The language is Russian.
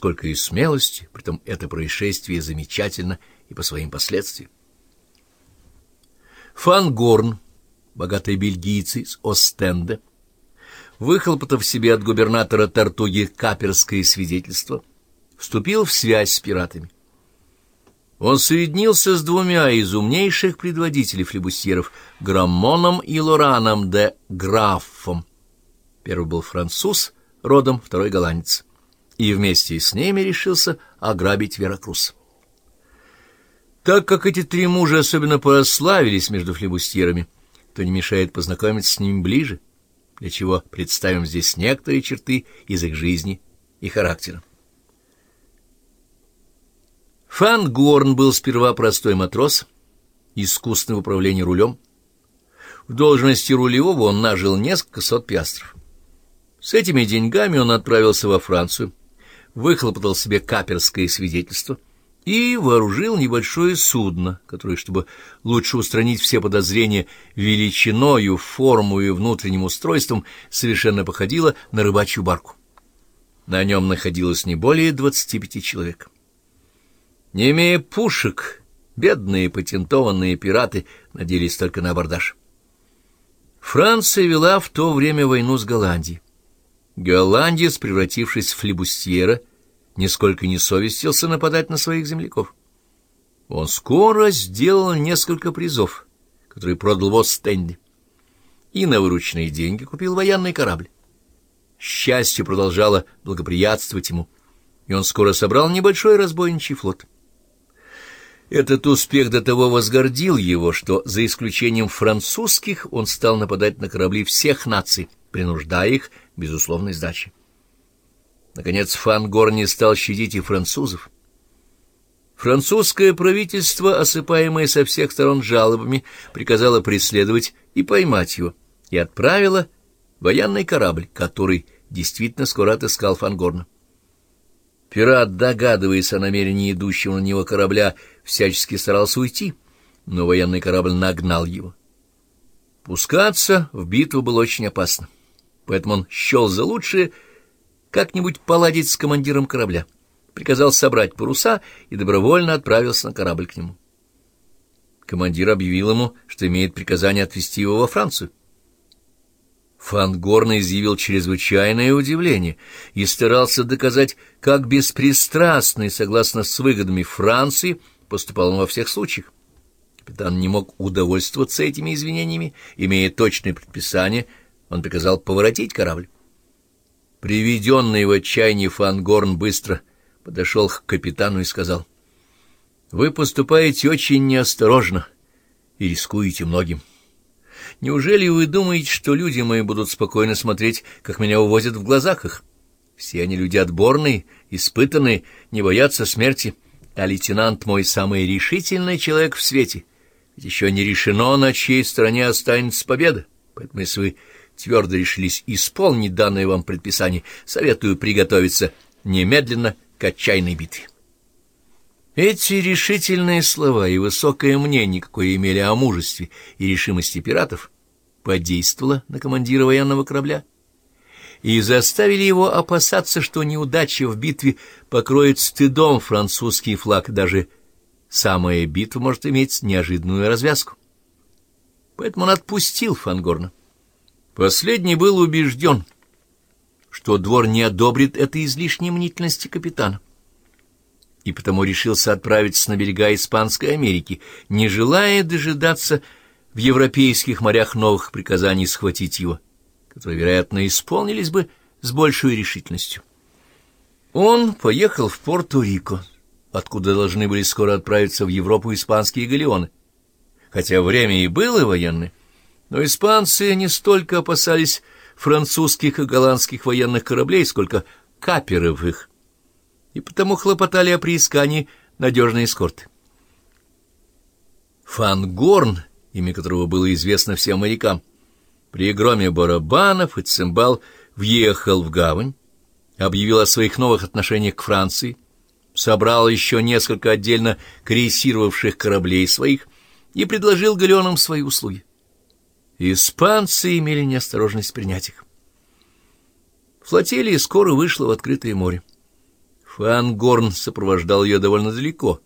сколько и смелости, притом это происшествие замечательно и по своим последствиям. Фангорн, богатый бельгийцы из Остенда, выхлопотав себе от губернатора Тартуги каперское свидетельство, вступил в связь с пиратами. Он соединился с двумя из умнейших предводителей флебустьеров — Граммоном и Лораном де Граффом. Первый был француз, родом, второй — голландец. И вместе с ними решился ограбить Веракрус. Так как эти три мужа особенно прославились между флебустьерами, то не мешает познакомиться с ними ближе, для чего представим здесь некоторые черты из их жизни и характера. Фан Горн был сперва простой матрос, искусный в управлении рулем. В должности рулевого он нажил несколько сот пиастров. С этими деньгами он отправился во Францию, выхлопотал себе каперское свидетельство и вооружил небольшое судно, которое, чтобы лучше устранить все подозрения величиною, форму и внутренним устройством, совершенно походило на рыбачью барку. На нем находилось не более двадцати пяти человек. Не имея пушек, бедные патентованные пираты надеялись только на абордаж. Франция вела в то время войну с Голландией. Голландец, превратившись в флебустьера, нисколько не совестился нападать на своих земляков. Он скоро сделал несколько призов, которые продал в Остенде, и на вырученные деньги купил военный корабль. Счастье продолжало благоприятствовать ему, и он скоро собрал небольшой разбойничий флот. Этот успех до того возгордил его, что, за исключением французских, он стал нападать на корабли всех наций, принуждая их безусловной сдаче. Наконец, Фангор не стал щадить и французов. Французское правительство, осыпаемое со всех сторон жалобами, приказало преследовать и поймать его, и отправило военный корабль, который действительно скоро отыскал Фангорна. Пират, догадываясь о намерении идущего на него корабля, всячески старался уйти, но военный корабль нагнал его. Пускаться в битву было очень опасно, поэтому он счел за лучшее как-нибудь поладить с командиром корабля, приказал собрать паруса и добровольно отправился на корабль к нему. Командир объявил ему, что имеет приказание отвезти его во Францию. Фангорн изъявил чрезвычайное удивление и старался доказать, как беспристрастный, согласно с выгодами Франции, поступал он во всех случаях. Капитан не мог удовольствоваться этими извинениями, имея точные предписания, он приказал поворотить корабль. Приведенный в отчаяние Фангорн быстро подошел к капитану и сказал, «Вы поступаете очень неосторожно и рискуете многим. Неужели вы думаете, что люди мои будут спокойно смотреть, как меня увозят в глазах их? Все они люди отборные, испытанные, не боятся смерти, а лейтенант мой самый решительный человек в свете. Ведь еще не решено, на чьей стороне останется победа. Поэтому, если вы твердо решились исполнить данное вам предписание, советую приготовиться немедленно к отчаянной битве. Эти решительные слова и высокое мнение, какое имели о мужестве и решимости пиратов, подействовало на командира военного корабля и заставили его опасаться, что неудача в битве покроет стыдом французский флаг, даже самая битва может иметь неожиданную развязку. Поэтому он отпустил Фангорна. Последний был убежден, что двор не одобрит этой излишней мнительности капитана и потому решился отправиться на берега Испанской Америки, не желая дожидаться в европейских морях новых приказаний схватить его, которые, вероятно, исполнились бы с большей решительностью. Он поехал в Порту-Рико, откуда должны были скоро отправиться в Европу испанские галеоны. Хотя время и было военное, но испанцы не столько опасались французских и голландских военных кораблей, сколько каперов их, и потому хлопотали о приискании надежной эскорты. Фангорн, имя которого было известно всем морякам, при громе барабанов и цимбал въехал в гавань, объявил о своих новых отношениях к Франции, собрал еще несколько отдельно крейсировавших кораблей своих и предложил галеонам свои услуги. Испанцы имели неосторожность принять их. Флотилия скоро вышла в открытое море. Фангорн сопровождал ее довольно далеко,